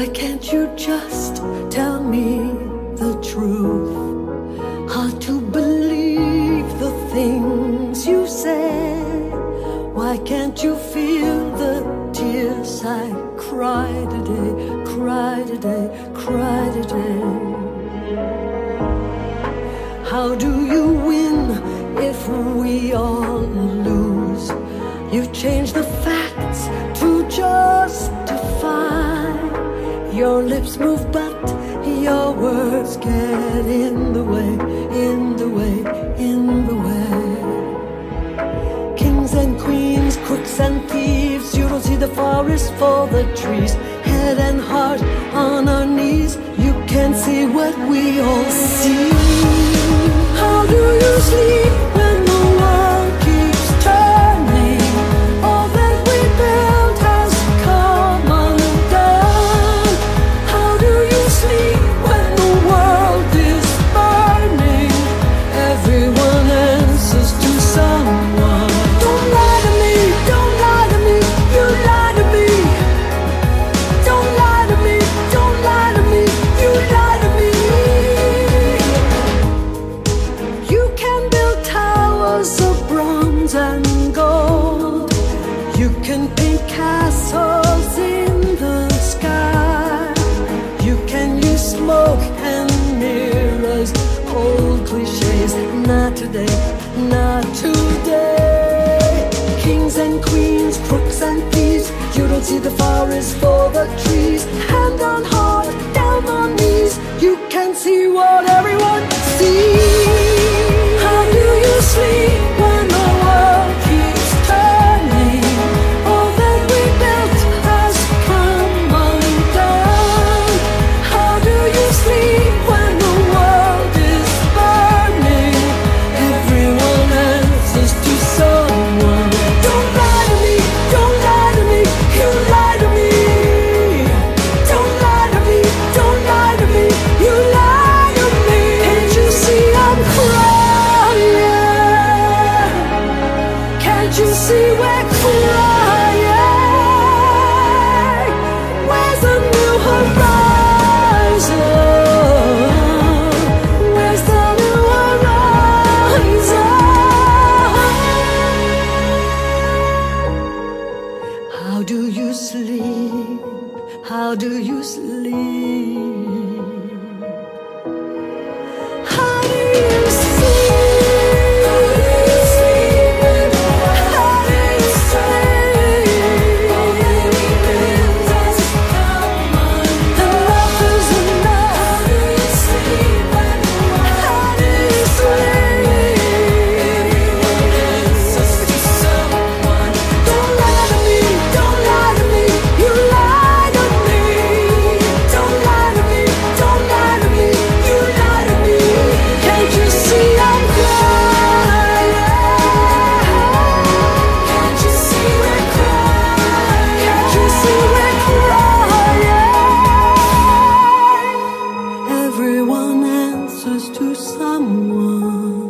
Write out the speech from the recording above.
Why can't you just tell me the truth? Hard to believe the things you say. Why can't you feel the tears I cry today, cry today, cry today? How do you win if we all lose? You change the facts to justify. Your lips move, but your words get in the way, in the way, in the way. Kings and queens, crooks and thieves, you don't see the forest for the trees. Head and heart on our knees, you can't see what we all see. How do you sleep today, not today. Kings and queens, crooks and thieves. You don't see the forest for the trees. Hand on heart, down on knees. You can see what everyone How do you sleep? Everyone answers to someone.